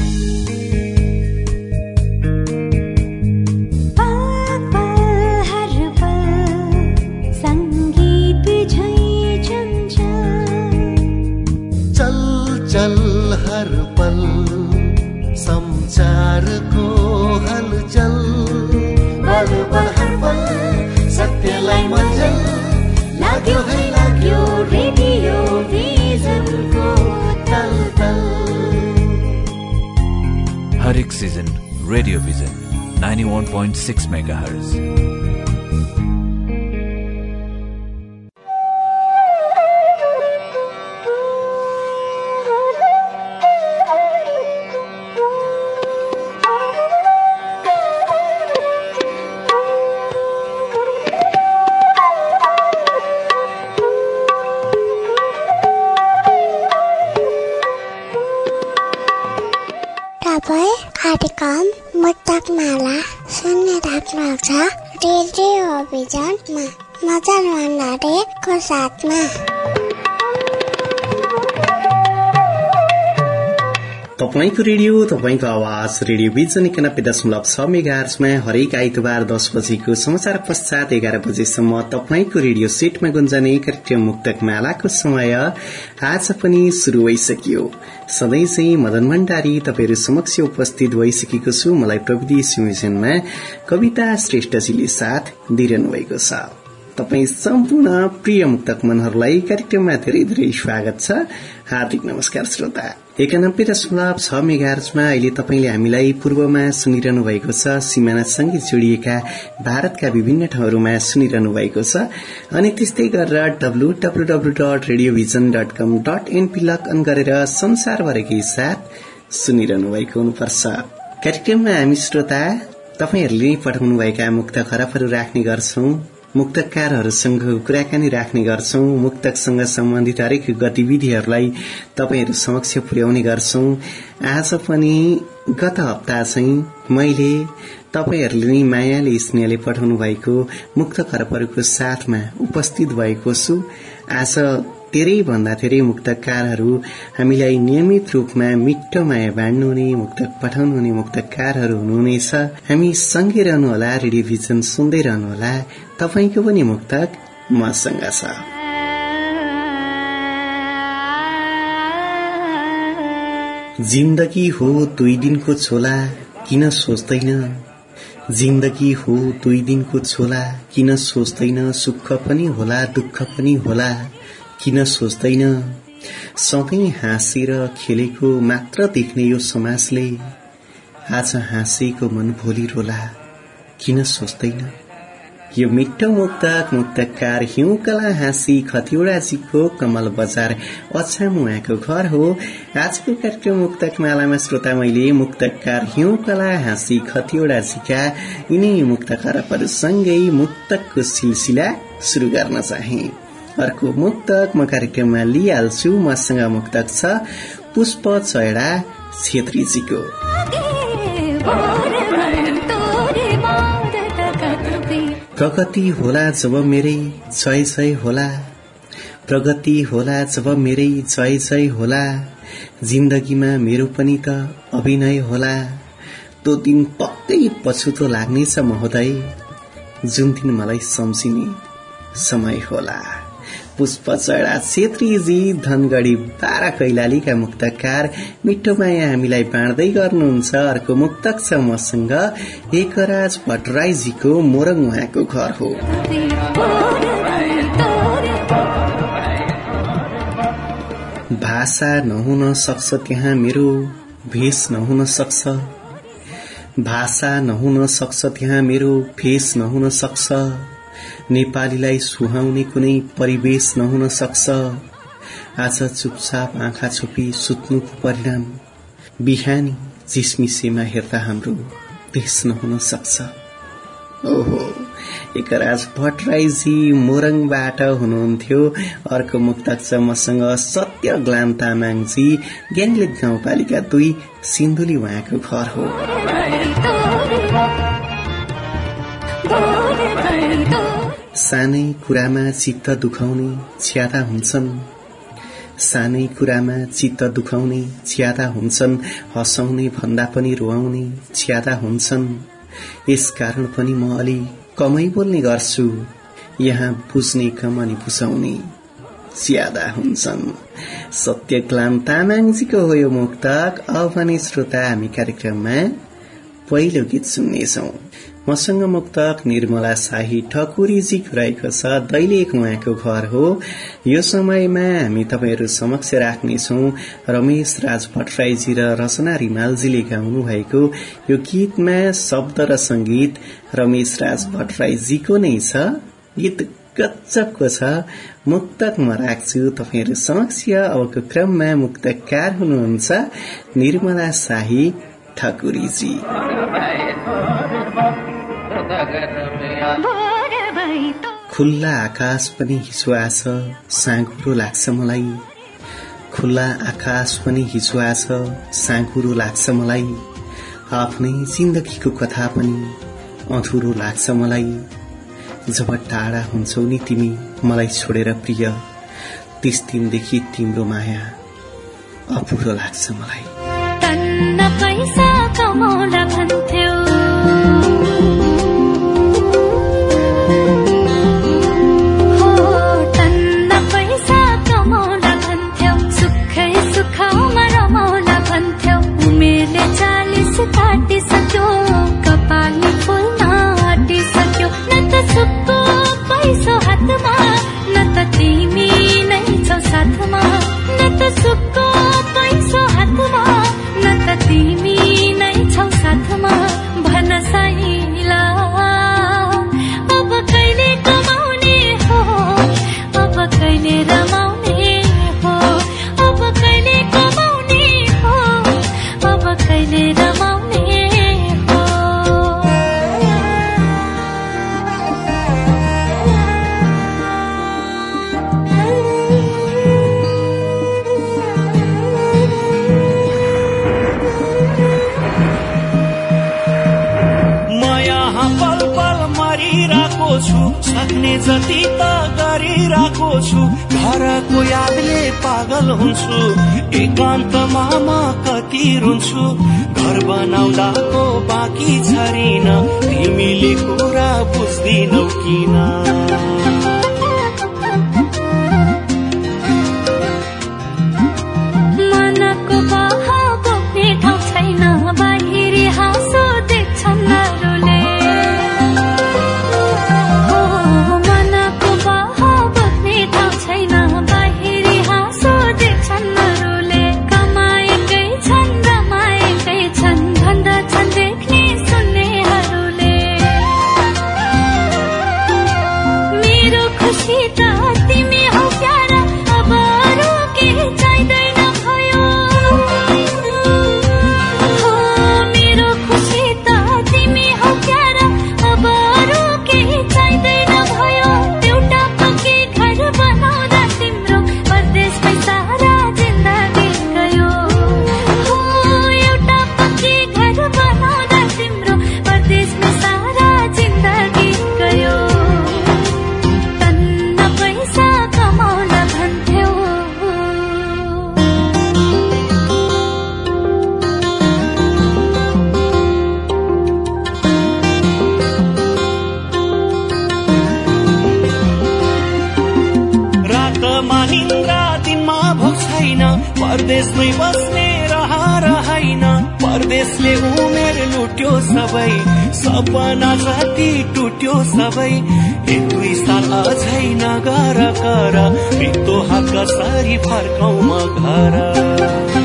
you. साथमा तपाईँको radio तपाईँको आवाज रेडियो बिजन एकानब्बे दशमलव छ मेगार्समा हरेक आइतबार दस बजेको समाचार पश्चात एघार बजेसम्म तपाईँको रेडियो सेटमा गुन्जने कार्यक्रम मुक्तक मालाको समय आज पनि शुरू भइसकियो। सधैँ चाहिँ मदन भण्डारी तपाईँहरू समक्ष उपस्थित भइसकेको छु। मलाई प्रविधि सिंहमा कविता श्रेष्ठजीले साथ दिइरहनु भएको छ। तपाई सम्पूर्ण प्रिय मुक्तक मनहरूलाई कार्यक्रममा धेरै धेरै स्वागत छ। हार्दिक नमस्कार श्रोता। एकानब्बे दशमलव छ मेगार्समा अहिले तपाईँले हामीलाई पूर्वमा सुनिरहनु भएको छ सिमानासँगै जोडिएका भारतका विभिन्न ठाउँहरूमा सुनिरहनु भएको छ। अनि त्यस्तै गरेर W W W dot Radio Vision dot com dot NP log on गरेर संसारभरिकै साथ सुनिरहनु भएको हुनुपर्छ। कार्यक्रममा हामी श्रोता तपाईँहरूले पठाउनुभएका मुक्त खराबहरू राख्ने गर्छौं। मुक्तकारहरूसँग कुराकानी राख्ने गर्छौं। मुक्तकसँग सम्बन्धित हरेक गतिविधिहरूलाई तपाईँहरू समक्ष पुर्याउने गर्छौं। आज पनि गत हप्ता चाहिँ मैले तपाईँहरूले नै मायाले स्नेहले पठाउनु भएको मुक्त खरबहरूको साथमा उपस्थित भएको छु। आज धेरै भन्दा धेरै मुक्तकारहरू हामीलाई नियमित रूपमा मिठो माया बाँड्नुहुने मुक्तक पठाउनुहुने मुक्तकारहरू हुनुहुनेछ। हामी सँगै रहनुहोला रेडियोभिजन सुन्दै रहनुहोला। तपाईँको पनि मुक्तक मसँग छ। जिन्दगी हो दुई दिनको छोला किन सोच्दैन? जिन्दगी हो दुई दिनको छोला किन सोच्दैन? सुख पनि होला दुःख पनि होला किन सोच्दैन? सधैँ हाँसेर खेलेको मात्र देख्ने यो समाजले आज हाँसेको मन भोलि रोला किन सोच्दैन? यो मिठो मुक्तक मुक्तकार हिउँकला हाँसी खतिवड़ाजीको कमल बजार अछाम उहाँको घर हो। आजको कार्यक्रम मुक्तक मालामा श्रोता मैले मुक्तकार हिउँकला हाँसी खतिवड़ाजीका यिनै मुक्त खरबहरूसँगै मुक्तकको सिलसिला शुरू गर्न चाहे। अर्को मुक्तक म कार्यक्रममा लिइहाल्छु। मसँग मुक्तक छ पुष्प चयडा छेत्रीजीको। प्रगति होला जब मेरै जय जय होला। प्रगति होला जब मेरै जय जय होला। जिन्दगीमा मेरो पनि त अभिनय होला। त्यो दिन पक्कै पछुतो लाग्नेछ महोदय। जुन दिन मलाई सम्झिने समय होला। पुष्प चढा छेत्रीजी धनगढ़ी बाह्र कैलालीका मुक्तकार। मिठो माया हामीलाई बाँड्दै गर्नुहुन्छ अर्को मुक्तक छ मसँग। एकराज भट्टराईजीको मोरङ उहाँको घर हो। भाषा नहुन सक्छ त्यहाँ मेरो भेष नहुन सक्छ। भाषा नहुन सक्छ त्यहाँ मेरो भेष नहुन सक्छ। नेपालीलाई सुहाउने कुनै परिवेश नहुन सक्छ आज चुपचाप आँखा छोपी सुत्नुको परिणाम बिहानी जिसमिसेमा हेर्दा हाम्रो देश नहुन सक्छ ओहो एकराज भट्टराईजी मोरङबाट हुनुहुन्थ्यो अर्को मुक्तक छ मसँग सत्य ग्लाम तामाङजी ग्याङलेक गाउँपालिका दुई सिन्धुली उहाँको घर हो सानै कुरामा चित्त दुखाउने छ्यादा हुन्छन्। सानै कुरामा चित्त दुखाउने ज्यादा हुन्छन्। हँसाउने भन्दा पनि रुवाउने ज्यादा हुन्छन्। यसकारण पनि म अलि कमै बोल्ने गर्छु। यहाँ बुझ्ने कम अनि बुझाउने ज्यादा हुन्छन्। सत्यक्लाम तामाङजीको हो यो मुक्तक। अब भने श्रोता हामी कार्यक्रममा पहिलो गीत सुन्नेछौं। मसँग मुक्तक निर्मला शाही ठकुरीजीको रहेको छ दैलेख उहाँको घर हो। यो समयमा हामी तपाईँहरू समक्ष राख्नेछौ रमेश राज भट्टराईजी र रचना रिमालजीले गाउनु भएको यो गीतमा शब्द र संगीत रमेश राज भट्टराईजीको नै छ। गीत गजबको छ। मुक्तक म राख्छु तपाईँहरू समक्ष। अबको क्रममा मुक्तकार हुनुहुन्छ निर्मला शाही ठकुरीजी। खुल्ला आकाश पनि हिजो छ साँघुरो लाग्छ मलाई। खुल्ला आकाश पनि हिजो छ साँघुरो लाग्छ मलाई। आफ्नै जिन्दगीको कथा पनि अधुरो लाग्छ मलाई। जब टाढा हुन्छौ नि तिमी मलाई छोडेर प्रिय त्यस दिनदेखि तिम्रो माया अपुरो लाग्छ मलाई। सोच काटिसक्यो कपालले फुल्न आँटिसक्यो न त सुत्तो पैसो हातमा नत त तिमी नै छौ साथमा। न त सबै। सपना जति टुट्यो सबै। दुई साल अझै नगर कर। बित्तो हात कसरी फर्काउ म घर।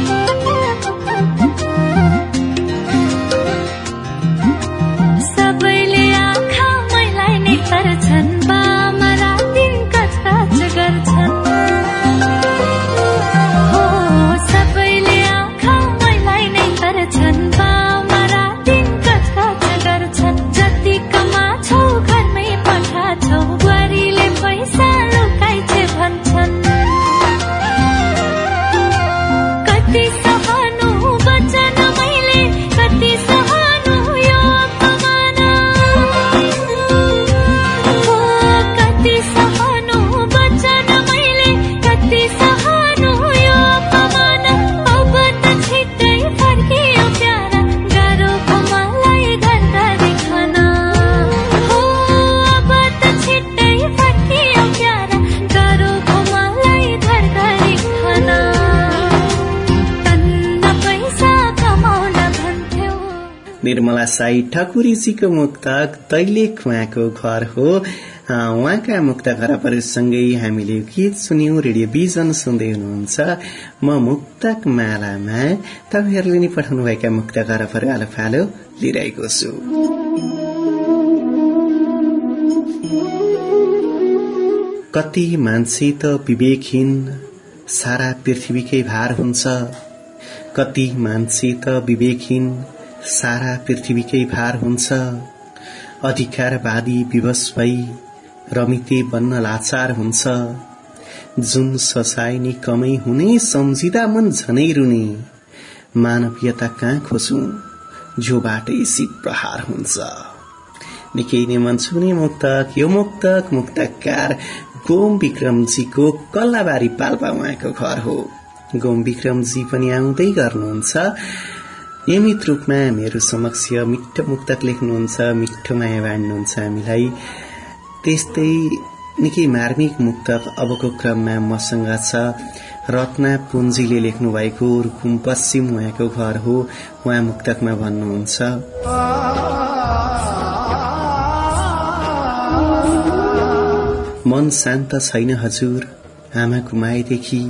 निर्मला साई ठकुरीजीको मुक्तक दैलेख उहाँको घर हो। उहाँका मुक्त खराबहरूसँगै हामीले गीत सुन्यौं रेडियो बिजन सुन्दै हुनुहुन्छ म मुक्तक मालामा। तपाईँहरूले नि पठाउनुभएका मुक्त खराबहरू आलो फालो लिइरहेको छु। कति मान्छे त विवेकहीन सारा पृथ्वीकै भार हुन्छ। कति मान्छे त विवेकहीन सारा पृथ्वीकै भार हुन्छ। अधिकारवादी विवश भई रमिते बन्न लाचार हुन्छ। जुन ससाइनी कमै हुने सम्झिँदा मन झनै रुने मानवीयता कहाँ खोजु? जो बाटै शीत प्रहार हुन्छ। निकै नै मन छुने मुक्तक यो मुक्तक मुक्तकार। गोम विक्रमजीको कल्लाबारी पाल्पा उहाँको घर हो। गोम विक्रमजी पनि आउँदै गर्नुहुन्छ। नियमित रूपमा मेरो समक्ष मिठो मुक्तक लेख्नुहुन्छ मिठो माया बाँड्नुहुन्छ हामीलाई त्यस्तै निकै मार्मिक मुक्तक अबको क्रममा मसँग छ रत्ना पुञ्जीले लेख्नु भएको रुकुम पश्चिम उहाँको घर हो उहाँ मुक्तकमा भन्नुहुन्छ। मन शान्त छैन हजुर आमाको मायादेखि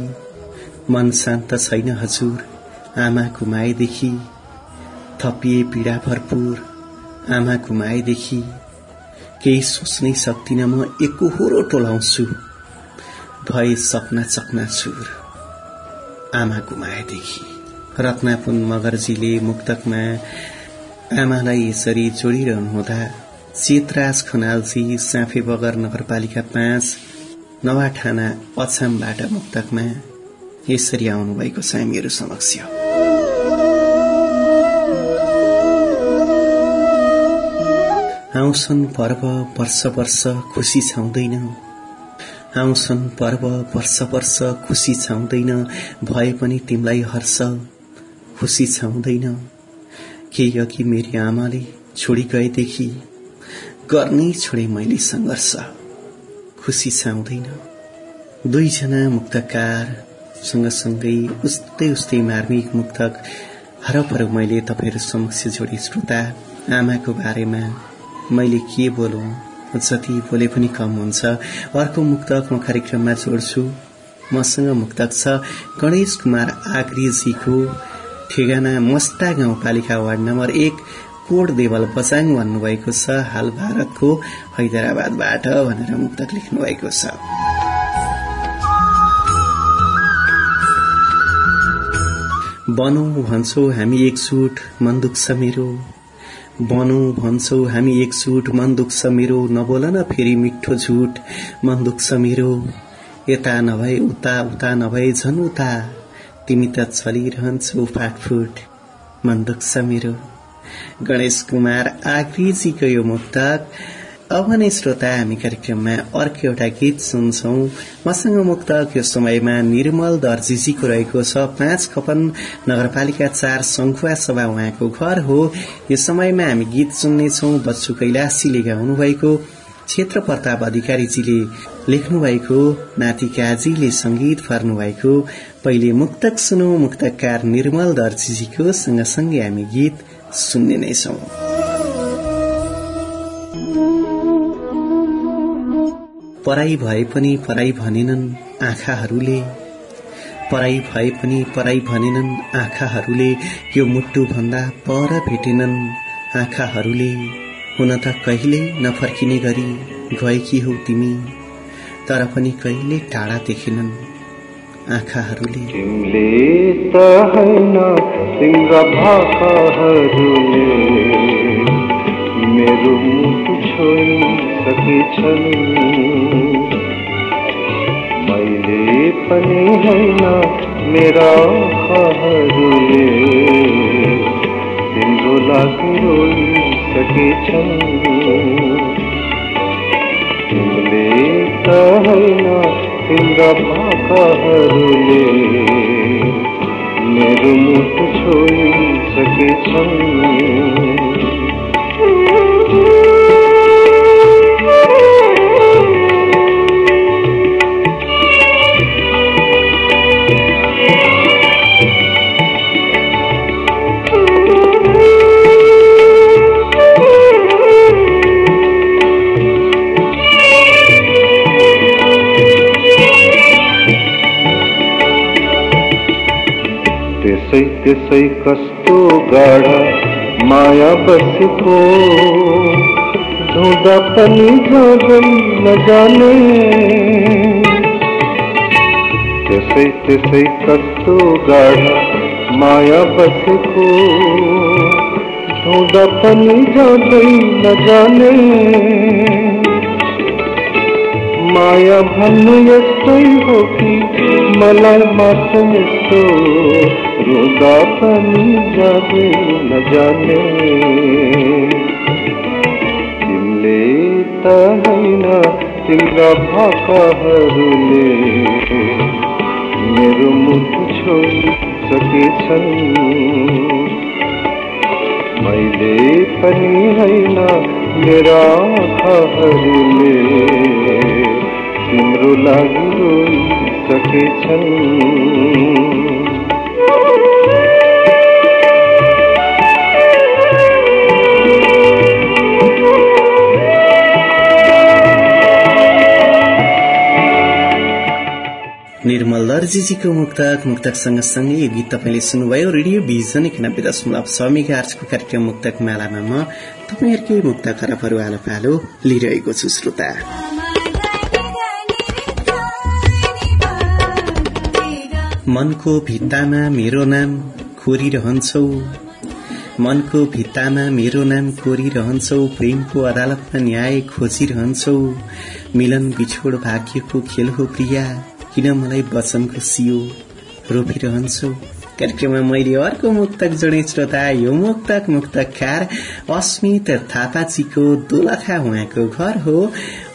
मन शान्त छैन हजुर आमाको मायादेखि थपिए पीड़ा भरपूर आमाको मायादेखि केही सोच्नै सक्दिन म एकहोरो टोलाउँछु। भए सपना चकना छुर आमाको मायादेखि रत्नापुन मगर्जीले मुक्तकमा आमालाई यसरी जोडिरहनु हुँदा चेतराज खनालजी साँफे बगर नगरपालिका पाँच नवाठाना अछामबाट मुक्तकमा यसरी आउनुभएको छ हामीहरू समक्ष। आउँछन् पर्व वर्ष वर्ष खुसी छाउँदैन। आउँछन् पर्व वर्ष वर्ष खुसी छाउँदैन। भए पनि तिमीलाई हर्ष खुसी छाउँदैन। केही अघि मेरी आमाले छोडी गएदेखि गर्नै छोडे मैले सङ्घर्ष खुसी छाउँदैन। दुईजना मुक्तकार सँगसँगै उस्तै उस्तै मार्मिक मुक्तक हरपहरू मैले तपाईँहरू समक्ष जोडी श्रोता आमाको बारेमा मैले के बोलौं? जति बोले पनि कम हुन्छ। अर्को मुक्तक म कार्यक्रममा जोड्छु। मसँग मुक्तक छ गणेश कुमार आग्रीजीको ठेगाना मस्ता गाउँपालिका वार्ड नम्बर एक कोड देवल बचाङ भन्नुभएको छ। हाल भारतको हैदराबादबाट भनेर मुक्तक लेख्नु भएको छ। बनौ भन्छौ हामी एकजुट मन दुख्छ मेरो। बनौ भन्छौ हामी एकजुट मन दुख्छ मेरो नबोल न फेरि मिठो झुट। मन दुख्छ मेरो यता नभए उता उता नभए झन् उता। तिमी त चलिरहन्छौ फाटफुट। मन दुख्छ मेरो। गणेश कुमार आग्रीजीको यो मुक्तक। अब नै श्रोता हामी कार्यक्रममा अर्को एउटा गीत सुन्छौ। मसँग मुक्तक यो समयमा निर्मल दर्जीजीको रहेको छ पाँच खपन नगरपालिका चार संखुवा सभा उहाँको घर हो। यो समयमा हामी गीत सुन्नेछौ बच्चु कैलाशीले गाउनु भएको क्षेत्र प्रताप अधिकारीजीले लेख्नु भएको नाति काजीले संगीत फर्नु भएको पहिले मुक्तक सुनौ मुक्तकार निर्मल दर्जीजीको सँगसँगै हामी गीत सुन्ने नै छौं। पराई भए पनि पराई भनेनन् आँखाहरूले। पराई भए पनि पराई भनेनन् आँखाहरूले। यो मुटु भन्दा पर भेटेनन् आँखाहरूले। हुन त कहिले नफर्किने गरी गएकी हौ तिमी तर पनि कहिले टाढा देखेनन् आँखाहरूले। मेरो मुटु छोइसकेछन् मैले पनि होइन मेरा आँखाहरूले तिम्रो लागि रोइसकेछन्। तिमीले त होइन तिम्रा भाकाहरूले मेरो मुटु छोइसकेछन्। त्यसै कस्तो गाढा, माया बसेको धुँदा पनि जाँदै नजाने त्यसै त्यसै कस्तो गाढा, माया बसेको धुँदा पनि जाँदै नजाने भन्नु यस्तै हो कि मलाई मात्र यस्तो रुँदा पनि जाँदै नजाने तिमीले त होइन तिम्रा भाकाहरूले मेरो मुटु छोडिसकेछन् मैले पनि होइन मेरा आँखाहरूले तिम्रो लागि रोइसकेछन्। निर्मल दर्जीजीको मुक्तक मुक्तक सँगसँगै यो गीत तपाईँले सुन्नुभयो। रेडियो भिजन एकानब्बे दशमलव छ मेगा आर्चको कार्यक्रम मुक्तक मेलामा म तपाईँहरूकै मुक्त खरबहरू आलो पालो लिइरहेको छु श्रोता। मनको भित्तामा मेरो नाम कोरिरहन्छौ। मनको भित्तामा मेरो नाम कोरिरहन्छौ। प्रेमको अदालतमा न्याय खोजिरहन्छौ। मिलन बिछोड भाग्यको खेल हो प्रिया। किन मलाई वचनको सियो रोपिरहन्छौ? कार्यक्रममा मैले अर्को मुक्तक जोडे श्रोता। यो मुक्तक मुक्तकार अस्मित थापाजीको दोलखा उहाँको घर हो।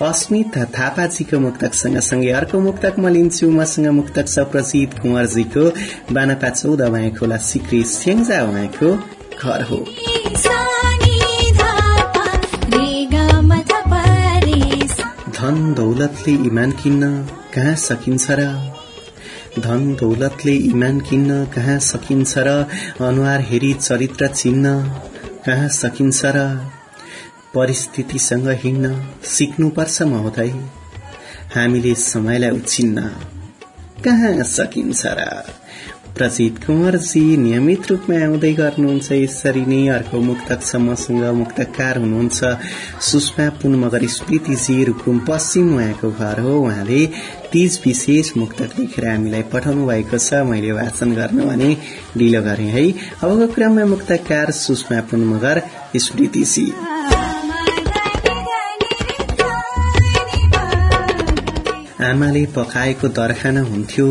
अस्मित थापाजीको मुक्तक सँगसँगै अर्को मुक्तक म लिन्छु। मसँग मुक्तक छ प्रसिद्ध कुँवरजीको बानपा चौध उहाँ खोला सिक्री स्याङ्जा उहाँको घर हो। धन दौलतले इमान किन्न कहाँ सकिन्छ र धन दौलतले इमान किन्न कहाँ सकिन्छ र अनुहार हेरी चरित्र चिन्न कहाँ सकिन्छ र परिस्थितिसँग हिँड्न सिक्नुपर्छ महोदय। हामीले समयलाई उछिन्न। कहाँ सकिन्छ र प्रजित कुँवरजी नियमित रूपमा आउँदै गर्नुहुन्छ। यसरी नै अर्को मुक्तक छ मसँग मुक्तकार हुनुहुन्छ। सुषमा पुन मगर स्मृतिजी रुकुम पश्चिम उहाँको घर हो। उहाँले तीज विशेष मुक्तक लेखेर हामीलाई पठाउनु भएको छ। मैले वाचन गर्नु भने ढिलो गरे है। अबको क्रममा मुक्तकार सुषमा पुन मगर स्मृतिजी। आमाले पकाएको दरखाना हुन्थ्यो।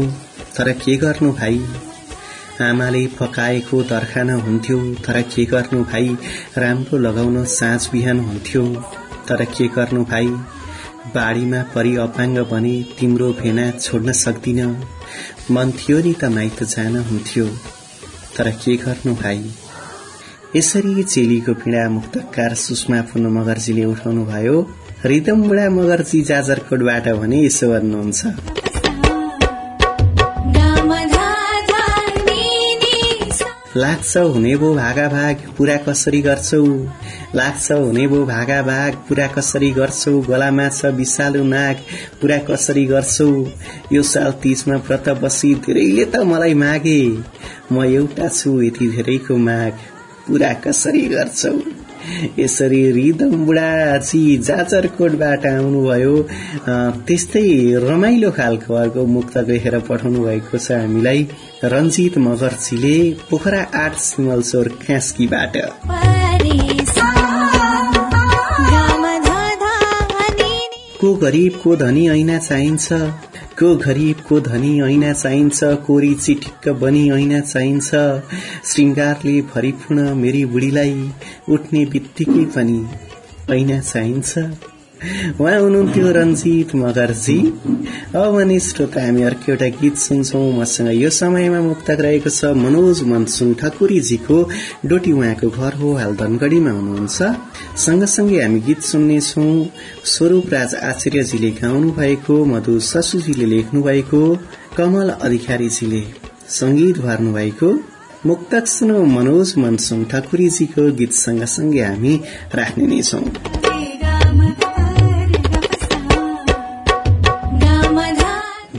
तर के गर्नु भाइ? आमाले पकाएको दरखाना हुन्थ्यो तर के गर्नु भाइ? राम्रो लगाउन साँझ बिहान हुन्थ्यो तर के गर्नु भाइ? बाढीमा परि अपाङ्ग बने तिम्रो भेना छोड्न सक्दिन। मन थियो नि त माइत जान हुन्थ्यो तर के गर्नु भाइ? यसरी चेलीको पीडा मुक्तकार सुषमा पुन मगर्जीले उठाउनु भयो रिदम बुढा मगर्जी जाजरकोटबाट भने यसो भन्नुहुन्छ। लाग्छ हुने भो भागा भाग पूरा कसरी गर्छौ? लाग्छ हुने भो भागा भाग पूरा कसरी गर्छौ? गलामा छ विषालु नाग पूरा कसरी गर्छौ? यो साल तीजमा व्रत बसी धेरैले त मलाई मागे। म एउटा छु यति धेरैको माग पूरा कसरी गर्छौ? यसरी रिदम बुढाजी जाजरकोटबाट आउनुभयो। त्यस्तै रमाइलो खालको अर्को मुक्त लेखेर पठाउनु भएको छ हामीलाई रञ्जित मगर्जीले पोखरा आठ सिमलचोर कास्कीबाट। को गरीब को धनी ऐना चाहिन्छ? को गरीब को धनी ऐना चाहिन्छ कोरी चिटिक्क बनी ऐना चाहिन्छ। श्रृङ्गारले भरिपूर्ण मेरी बुढीलाई उठ्ने बित्तिकै पनि ऐना चाहिन्छ। उहाँ हुनुहुन्थ्यो रञ्जित मगरजी। अब भने श्रोता हामी अर्को एउटा गीत सुन्छौ। मसँग यो समयमा मुक्तक रहेको छ मनोज मनसुङ ठकुरीजीको डोटी उहाँको घर हो हाल धनगढ़ीमा हुनुहुन्छ। सँगसँगै हामी गीत सुन्नेछौ। स्वरूप राज आचार्यजीले गाउनु भएको मधु ससुजीले लेख्नु भएको कमल अधिकारीजीले संगीत भर्नु भएको मुक्तक सुनौ मनोज मनसुङ ठकुरीजीको गीत सँगसँगै हामी राख्ने नै छौं।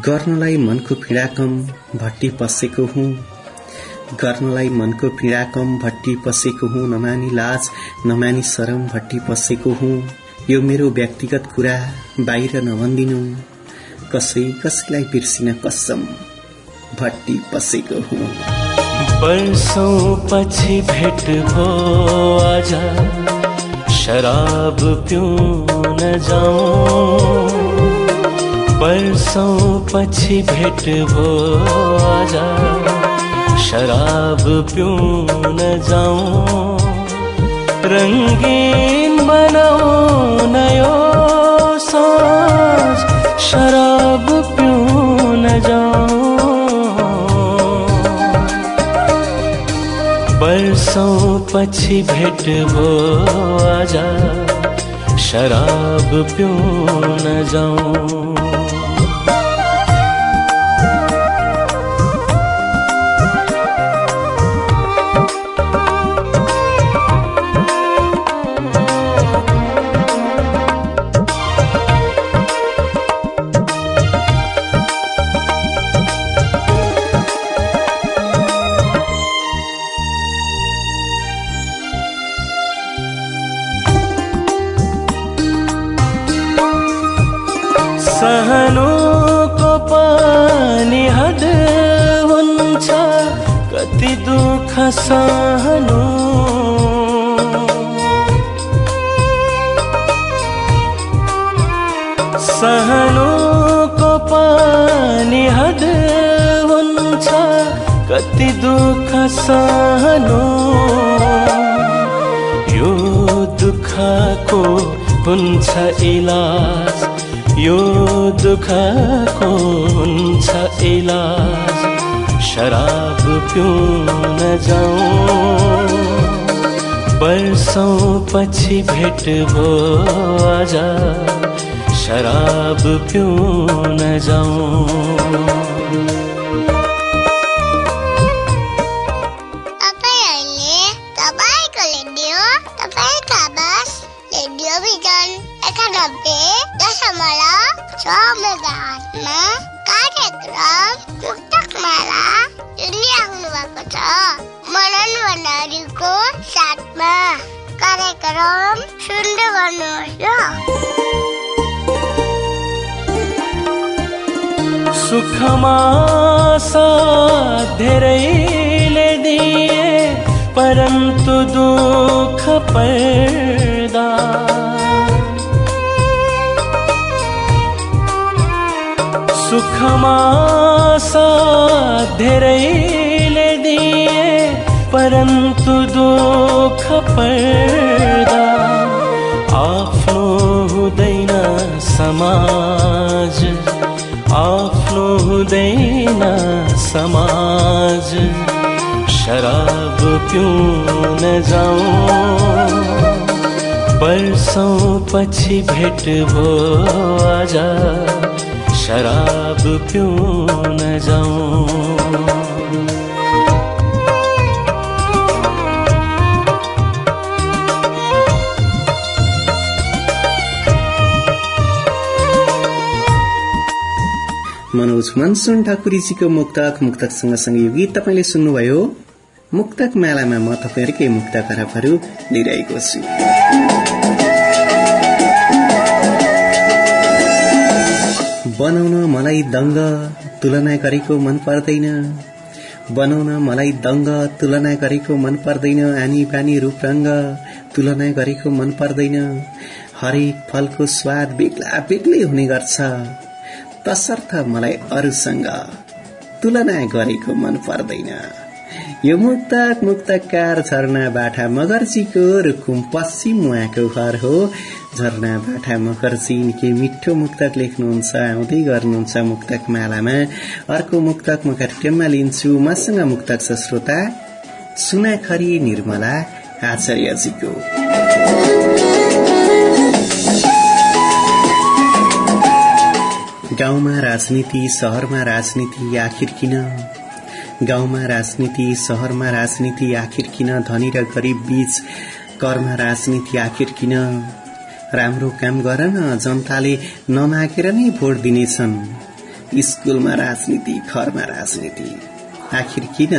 गर्नलाई मनको पीडा कम भट्टी पसेको हुँ। गर्नलाई मनको पीडा कम भट्टी पसेको हुँ। नमानी लाज नमानी शरम भट्टी पसेको हुँ। यो मेरो व्यक्तिगत कुरा बाहिर नभन्दिनु। कसै कसैलाई बिर्सिन कसम भट्टी पसेको हुँ। वर्षौं पछि भेट भो आज। शराब पिउन जाउँ। वर्षौं पछि भेट भो आज। शराब पिउन जाउँ रङ्गीन बनाउन यो साँझ शराब पिउन जाउँ वर्षौं पछि भेट भो आज। शराब पिउन जाउँ सहनुको पछि भेट भो आजा शराब क्यों न तपाईँहरूले कार्यक्रम सुन्दै गर्नुहोस् ल सुखमा धेरैले दिए परन्तु दुःख पर्दा सुखमा धेरैले दिए परन्तु दुःख पर्दा आफ्नो हुँदैन समाज आफ्नो हुँदैन समाज शराब पिउन जाउँ वर्षौं पछि भेट भो आज शराब पिउन जाउँ मनोज मनसुन ठाकुरीजीको मुक्तक मुक्तक सँगसँगै यो गीत तपाईँले सुन्नुभयो। मुक्तक मेलामा म तपाईँहरूकै मुक्त खराबहरू लिइरहेको छु। बनाउन मलाई दङ्ग तुलना गरेको मन पर्दैन। बनाउन मलाई दङ्ग तुलना गरेको मन पर्दैन। आनी बानी रूप रङ्ग तुलना गरेको मन पर्दैन। हरेक फलको स्वाद बेग्ला बेग्लै हुने गर्छ। तसर्थ मलाई अरूसँग तुलना गरेको मन पर्दैन। यो मुक्तक मुक्तकार झरना बाठा मगर्जीको रुकुम पश्चिम उहाँको घर हो। झरना बाठा मगर्जी निकै मिठो मुक्तक लेख्नुहुन्छ आउँदै गर्नुहुन्छ मुक्तक मालामा। अर्को मुक्तक म कार्यक्रममा लिन्छु मसँग मुक्तक छ श्रोता सुनाखरी निर्मला आचार्यजीको। गाउँमा राजनीति शहरमा राजनीति आखिर किन? गाउँमा राजनीति शहरमा राजनीति आखिर किन? धनी र गरिब बीच करमा राजनीति आखिर किन? राम्रो काम गर न जनताले नमागेर नै भोट दिनेछन्। स्कुलमा राजनीति घरमा राजनीति आखिर किन?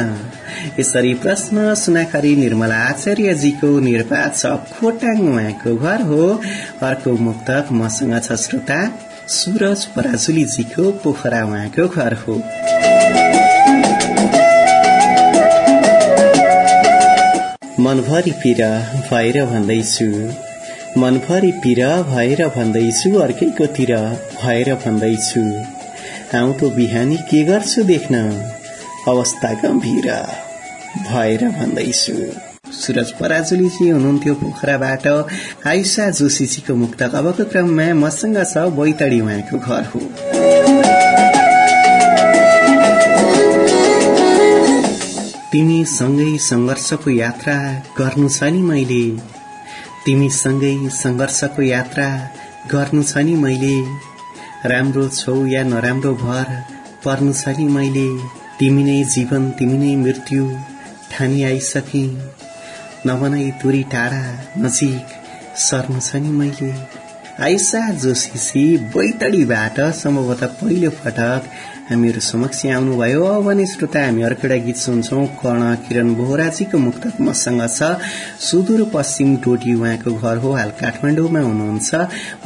यसरी प्रश्न सुनाखरी निर्मला आचार्यजीको निर्वात छ खोटाङ उहाँको घर हो। अर्को मुक्तक मसँग छ श्रोता। सूरज पराजुलीजीको पोखरा उहाँको घर हो। मनभरि पिर भएर भन्दैछु। मनभरि पिर भएर भन्दैछु अर्कैकोतिर भएर भन्दैछु। आउँदो बिहानी के गर्छु देख्न? अवस्था गम्भीर भएर भन्दैछु। सुरज पराजुलीजी हुनुहुन्थ्यो पोखराबाट। आयुषा जोशीजीको मुक्त अबको क्रममा मसँग छ बैतडी उहाँको घर हो। तिमी सँगै संघर्षको यात्रा गर्नु छ नि मैले। तिमी सँगै संघर्षको यात्रा गर्नु छ नि मैले। राम्रो छौ या नराम्रो भर पर्नु छ नि मैले। तिमी नै जीवन तिमी नै मृत्यु ठानी आइसके। नबनाई दूरी टाढा नजिक सर्नु छ नि मैले। आइसा जोशीसी बैतडीबाट सम्भवतः पहिलो पटक हामीहरू समक्ष आउनुभयो। भने श्रोता हामी अर्को एउटा गीत सुन्छौं। कर्ण किरण बोहराजीको मुक्तक मसँग छ। सुदूर पश्चिम टोटी उहाँको घर हो हाल काठमाडौँमा हुनुहुन्छ।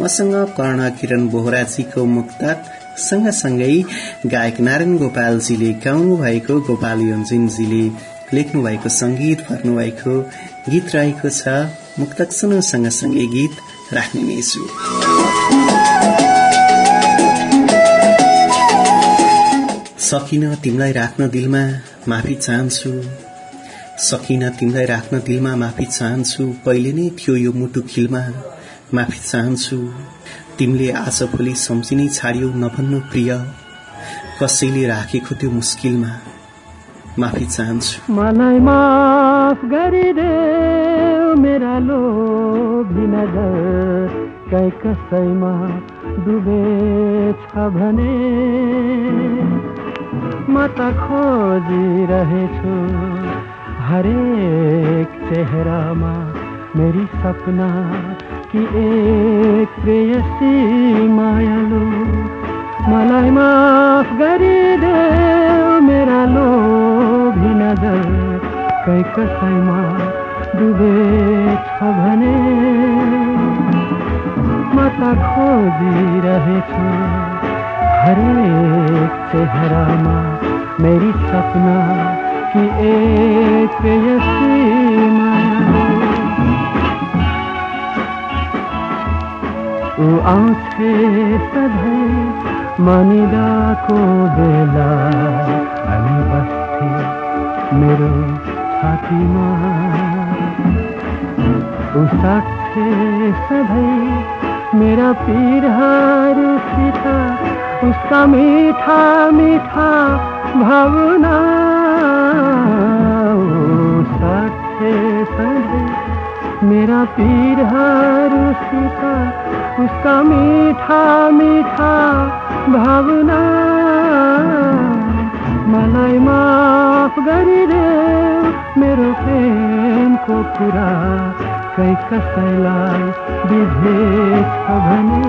मसँग कर्ण किरण बोहराजीको मुक्तक सँगसँगै गायक नारायण गोपालजीले गाउनु भएको गोपाल योन्जिनजीले लेख्नु भएको संगीत भर्नु भएको गीत रहेको छ। मुक्तक सुनौ सँगसँगै गीत राख्ने नै छु। सकिन तिमीलाई राख्न दिलमा माफी चाहन्छु। सकिन तिमीलाई राख्न दिलमा माफी चाहन्छु। पहिले नै थियो यो मुटु खिलमा माफी चाहन्छु। तिमीले आज भोलि सम्झिनै छाड्यौ नभन्नु प्रिय। कसैले राखेको त्यो मुस्किलमा माफी चाहन्छु मलाई माफ गरिदे मेरा लोभी नजर कै कसैमा डुबेछ भने म त खोजिरहेछु हरेक चेहरामा मेरी सपना कि एक प्रेयसी मायालु मलाई माफ गरिदे मेरा लोभी नज़र कै कसैमा डुबेछ भने म त खोजिरहेछु हरेक चेहरामा मेरी सपना की एक माया ऊ आउँछे सधैँ मानिदाको बेला अनि बस्थे मेरो ऊ साक्षे सधैँ मेरा पिरहरूसित उसका मीठा मीठा भावना। साक्षे सधैँ मेरा पिरहरूसित उसका मीठा मीठा भावना। मलाई माफ़ गरिदे मेरो प्रेमको कुरा कै कसैलाई बिझेछ भने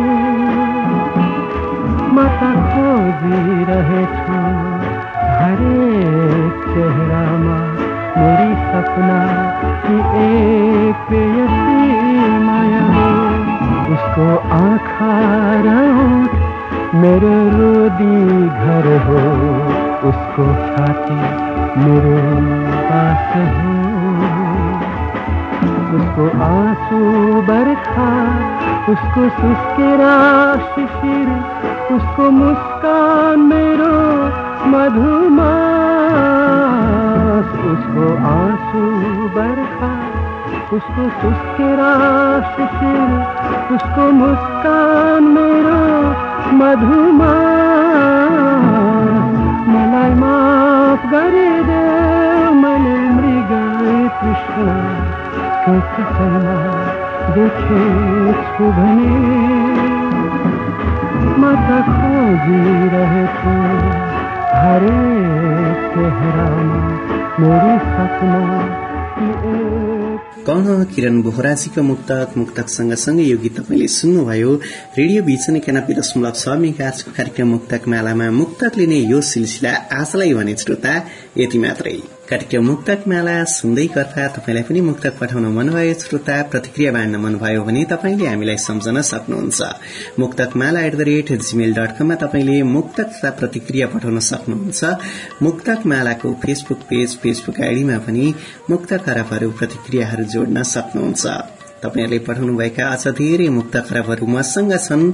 म त खोजिरहेछु हरेक चेहरामा मेरी सपना की एक माया उसको आँखा रात मेरो रोदी घर हो। उसको छाती मेरो पास हो। उसको आँसू बरखा, उसको सुस्केरा शिशिर, उसको मुस्कान मेरो मधुमास। उसको आँसू बरखा, उसको सुस्केरा शिशिर, उसको मुस्कान मेरो मधुमास। मलाई माफ गरिदे मैले मृग कृष्ण। कसैमा देखेछु भने म त खोजिरहेछु हरेक चेहरामा मेरी सपना। की एक कर्ण किरण बोहराजीको मुक्तक मुक्तक सँगसँगै यो गीत तपाईँले सुन्नुभयो। रेडियो भिजन एकानब्बे दशमलव छ मेगाजको कार्यक्रम मुक्तक मालामा मुक्तक लिने यो सिलसिला आजलाई भने श्रोता यति मात्रै। कार्यक्रम मुक्तक माला सुन्दै गर्दा तपाईँलाई पनि मुक्तक पठाउन मनभयो श्रोता प्रतिक्रिया बाँड्न मनभयो भने तपाईँले हामीलाई सम्झन सक्नुहुन्छ। Muktak Mala at the rate Gmail dot कममा तपाईँले मुक्तक तथा प्रतिक्रिया पठाउन सक्नुहुन्छ। मुक्तक मालाको फेसबुक पेज फेसबुक आइडीमा पनि मुक्त खराबहरू प्रतिक्रियाहरू जोड्न सक्नुहुन्छ। तपाईँहरूले पठाउनुभएका अझ धेरै मुक्त खराबहरू मसँग छन्।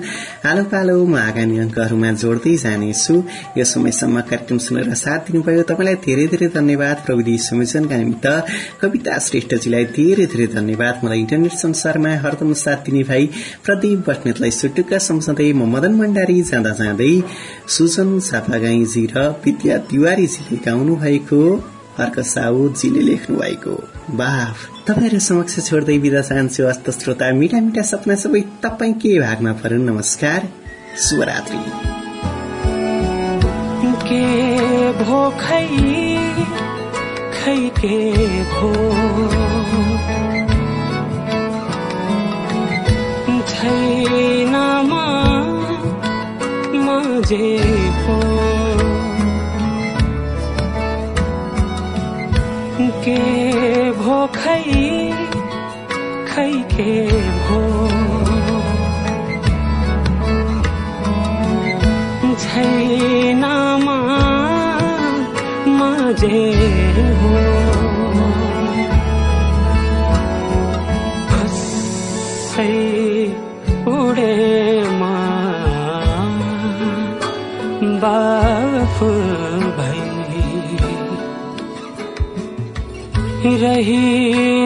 आलो म आगामी अङ्कहरूमा जोड्दै जानेछु। यो समयसम्म कार्यक्रम सुनेर साथ दिनुभयो तपाईँलाई धेरै धेरै धन्यवाद। प्रविधि संयोजनका निमित्त कविता श्रेष्ठजीलाई धेरै धेरै धन्यवाद। मलाई इन्टरनेट संसारमा हरदम साथ दिने भाइ प्रदीप बस्नेतलाई सुटुक्क सम्झँदै म मदन भण्डारी जाँदा जाँदै सुजन सापागाईजी र विद्या तिवारीजीले गाउनु भएको अर्क साउदजीले लेख्नु भएको। बाफ तपाईँहरू समक्ष छोड्दै बिदा चाहन्छु अस्त श्रोता। मिठा मिठा सपना सबै तपाईँ के भागमा परुन् नमस्कार शुभरात्रि। के भो खै के भो खै खै के भो? छैनमा मजे हो। रहिनमा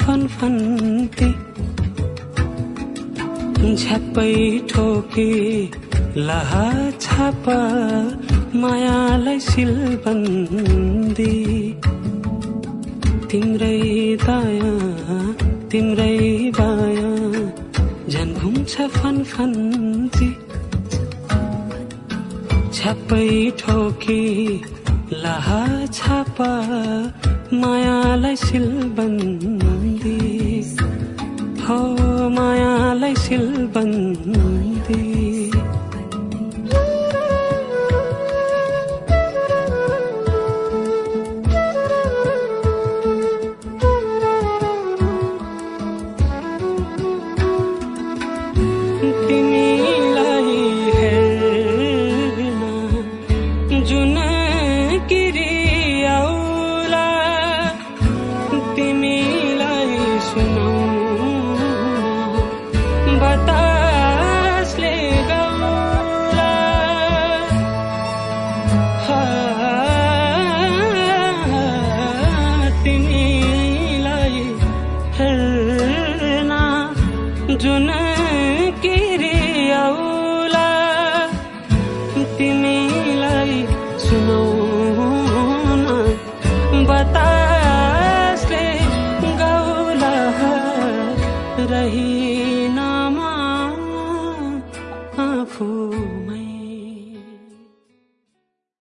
फनफन्ती झ्याप्पै ठोकी लाहा छाप मायालाई सिलबन्दी। तिम्रै दायाँ तिम्रै बायाँ ज्यान घुम्छ फनफन्ती छ्याप्पै ठोकी लाहा मायालाई सिलबन्दी